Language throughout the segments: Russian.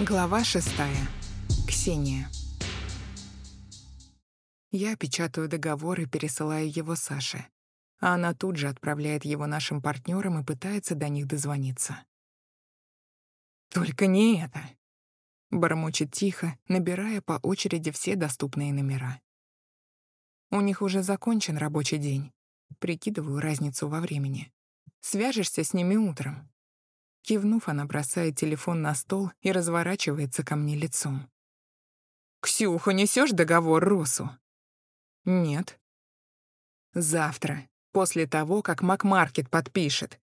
Глава шестая. Ксения. Я печатаю договор и пересылаю его Саше. А она тут же отправляет его нашим партнерам и пытается до них дозвониться. «Только не это!» — бормочет тихо, набирая по очереди все доступные номера. У них уже закончен рабочий день. Прикидываю разницу во времени. Свяжешься с ними утром. Кивнув, она бросает телефон на стол и разворачивается ко мне лицом. «Ксюха, несешь договор Росу?» «Нет». «Завтра, после того, как Макмаркет подпишет.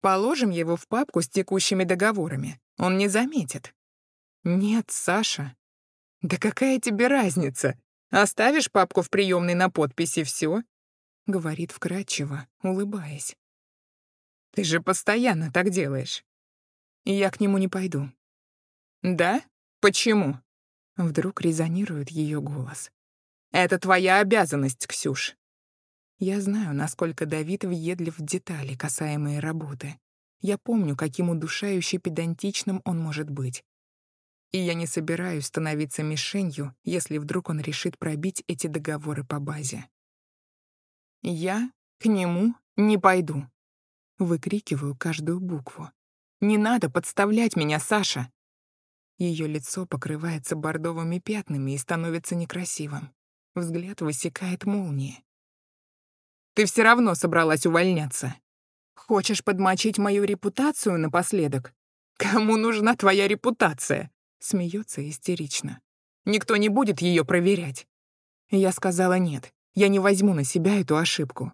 Положим его в папку с текущими договорами. Он не заметит». «Нет, Саша». «Да какая тебе разница? Оставишь папку в приемной на подписи, все? говорит вкратчиво, улыбаясь. «Ты же постоянно так делаешь я к нему не пойду. Да? Почему? Вдруг резонирует ее голос. Это твоя обязанность, Ксюш. Я знаю, насколько Давид въедлив в детали, касаемые работы. Я помню, каким удушающе педантичным он может быть. И я не собираюсь становиться мишенью, если вдруг он решит пробить эти договоры по базе. Я к нему не пойду. Выкрикиваю каждую букву. Не надо подставлять меня, Саша!» Ее лицо покрывается бордовыми пятнами и становится некрасивым. Взгляд высекает молнии. «Ты все равно собралась увольняться. Хочешь подмочить мою репутацию напоследок? Кому нужна твоя репутация?» Смеется истерично. «Никто не будет ее проверять». Я сказала нет, я не возьму на себя эту ошибку.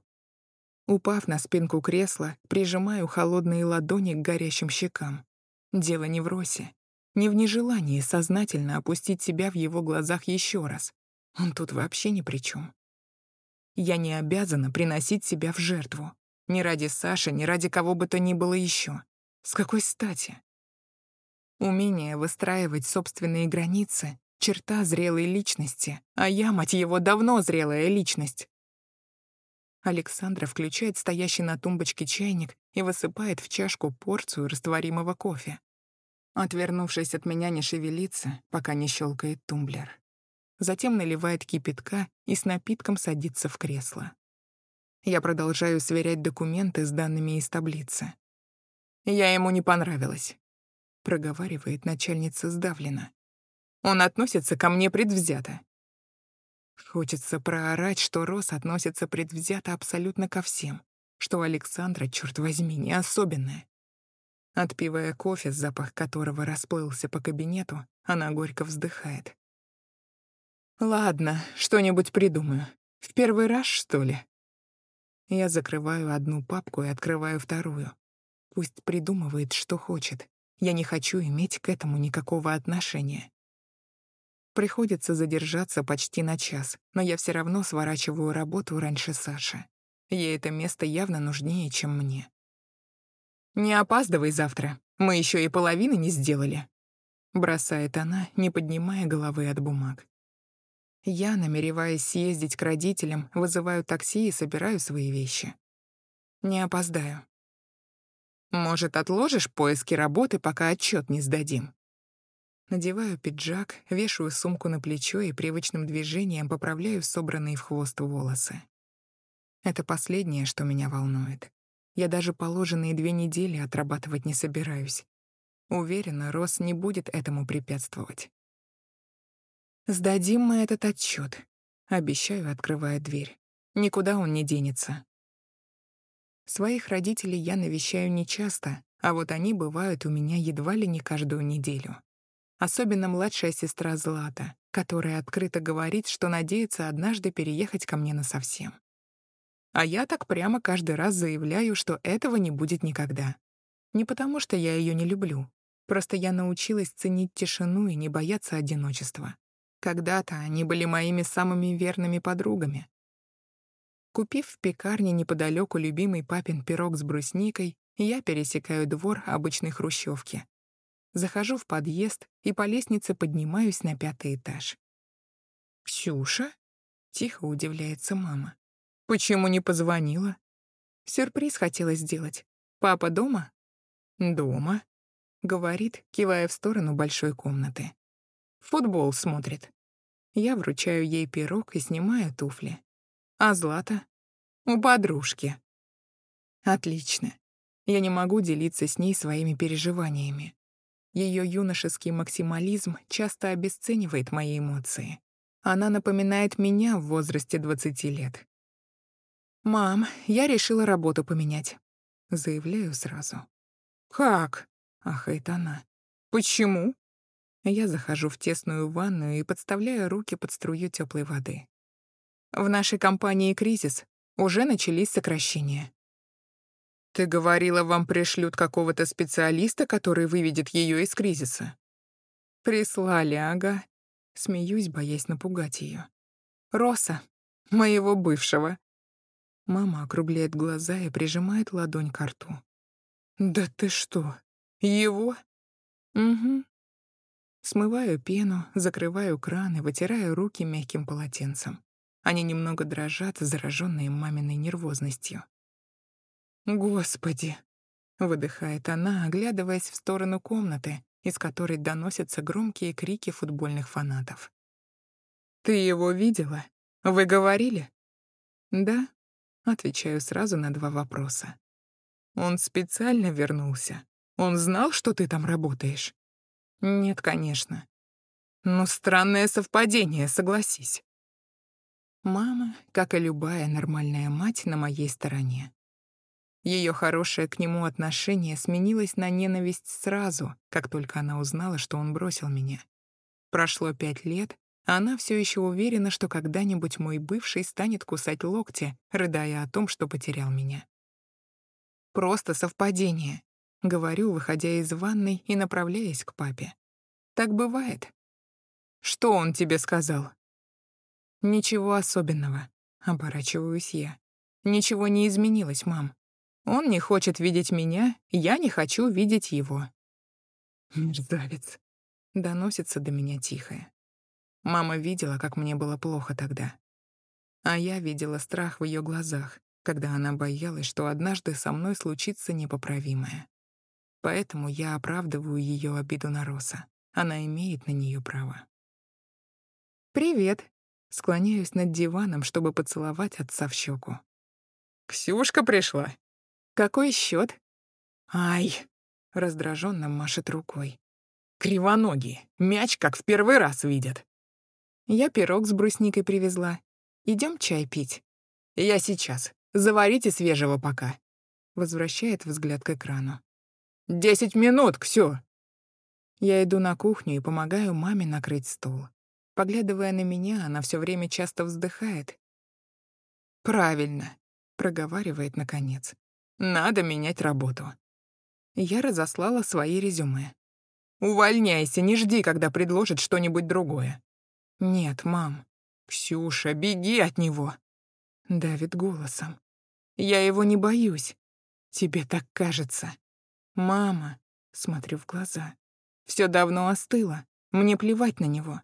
Упав на спинку кресла, прижимаю холодные ладони к горящим щекам. Дело не в Росе, не в нежелании сознательно опустить себя в его глазах еще раз. Он тут вообще ни при чем. Я не обязана приносить себя в жертву. Ни ради Саши, ни ради кого бы то ни было еще. С какой стати? Умение выстраивать собственные границы — черта зрелой личности, а я, мать его, давно зрелая личность. Александра включает стоящий на тумбочке чайник и высыпает в чашку порцию растворимого кофе. Отвернувшись от меня, не шевелится, пока не щелкает тумблер. Затем наливает кипятка и с напитком садится в кресло. Я продолжаю сверять документы с данными из таблицы. «Я ему не понравилась», — проговаривает начальница сдавленно. «Он относится ко мне предвзято. Хочется проорать, что Рос относится предвзято абсолютно ко всем, что Александра, черт возьми, не особенная. Отпивая кофе, запах которого расплылся по кабинету, она горько вздыхает. «Ладно, что-нибудь придумаю. В первый раз, что ли?» Я закрываю одну папку и открываю вторую. Пусть придумывает, что хочет. Я не хочу иметь к этому никакого отношения. Приходится задержаться почти на час, но я все равно сворачиваю работу раньше Саши. Ей это место явно нужнее, чем мне. «Не опаздывай завтра, мы еще и половины не сделали», — бросает она, не поднимая головы от бумаг. Я, намереваясь съездить к родителям, вызываю такси и собираю свои вещи. Не опоздаю. «Может, отложишь поиски работы, пока отчет не сдадим?» Надеваю пиджак, вешаю сумку на плечо и привычным движением поправляю собранные в хвост волосы. Это последнее, что меня волнует. Я даже положенные две недели отрабатывать не собираюсь. Уверена, Рос не будет этому препятствовать. «Сдадим мы этот отчет, обещаю, открывая дверь. Никуда он не денется. Своих родителей я навещаю нечасто, а вот они бывают у меня едва ли не каждую неделю. Особенно младшая сестра Злата, которая открыто говорит, что надеется однажды переехать ко мне насовсем. А я так прямо каждый раз заявляю, что этого не будет никогда. Не потому, что я ее не люблю. Просто я научилась ценить тишину и не бояться одиночества. Когда-то они были моими самыми верными подругами. Купив в пекарне неподалеку любимый папин пирог с брусникой, я пересекаю двор обычной хрущевки, Захожу в подъезд и по лестнице поднимаюсь на пятый этаж. «Ксюша?» — тихо удивляется мама. «Почему не позвонила?» Сюрприз хотела сделать. «Папа дома?» «Дома». говорит, кивая в сторону большой комнаты. Футбол смотрит. Я вручаю ей пирог и снимаю туфли. А Злата? У подружки. Отлично. Я не могу делиться с ней своими переживаниями. Ее юношеский максимализм часто обесценивает мои эмоции. Она напоминает меня в возрасте 20 лет. «Мам, я решила работу поменять», — заявляю сразу. «Как?» — ахает она. «Почему?» Я захожу в тесную ванную и подставляю руки под струю теплой воды. В нашей компании кризис. Уже начались сокращения. «Ты говорила, вам пришлют какого-то специалиста, который выведет ее из кризиса?» «Прислали, ага». Смеюсь, боясь напугать ее. «Роса, моего бывшего». Мама округляет глаза и прижимает ладонь к рту. «Да ты что, его?» «Угу». Смываю пену, закрываю кран и вытираю руки мягким полотенцем. Они немного дрожат, зараженные маминой нервозностью. «Господи!» — выдыхает она, оглядываясь в сторону комнаты, из которой доносятся громкие крики футбольных фанатов. «Ты его видела? Вы говорили?» «Да», — отвечаю сразу на два вопроса. «Он специально вернулся? Он знал, что ты там работаешь?» «Нет, конечно». «Ну, странное совпадение, согласись». Мама, как и любая нормальная мать, на моей стороне. Ее хорошее к нему отношение сменилось на ненависть сразу, как только она узнала, что он бросил меня. Прошло пять лет, а она все еще уверена, что когда-нибудь мой бывший станет кусать локти, рыдая о том, что потерял меня. Просто совпадение, говорю, выходя из ванной и направляясь к папе. Так бывает. Что он тебе сказал? Ничего особенного, оборачиваюсь я. Ничего не изменилось, мам. Он не хочет видеть меня, я не хочу видеть его. Мерзавец. Доносится до меня тихое. Мама видела, как мне было плохо тогда. А я видела страх в ее глазах, когда она боялась, что однажды со мной случится непоправимое. Поэтому я оправдываю ее обиду на Роса. Она имеет на нее право. «Привет!» Склоняюсь над диваном, чтобы поцеловать отца в щеку. «Ксюшка пришла!» Какой счет? Ай, раздраженно машет рукой. Кривоногие, мяч как в первый раз видят. Я пирог с брусникой привезла. Идем чай пить. Я сейчас. Заварите свежего пока. Возвращает взгляд к экрану. «Десять минут, Ксю!» Я иду на кухню и помогаю маме накрыть стол. Поглядывая на меня, она все время часто вздыхает. «Правильно», — проговаривает наконец. Надо менять работу. Я разослала свои резюме. Увольняйся, не жди, когда предложат что-нибудь другое. Нет, мам. Ксюша, беги от него. Давит голосом. Я его не боюсь. Тебе так кажется. Мама, смотрю в глаза. Все давно остыло. Мне плевать на него.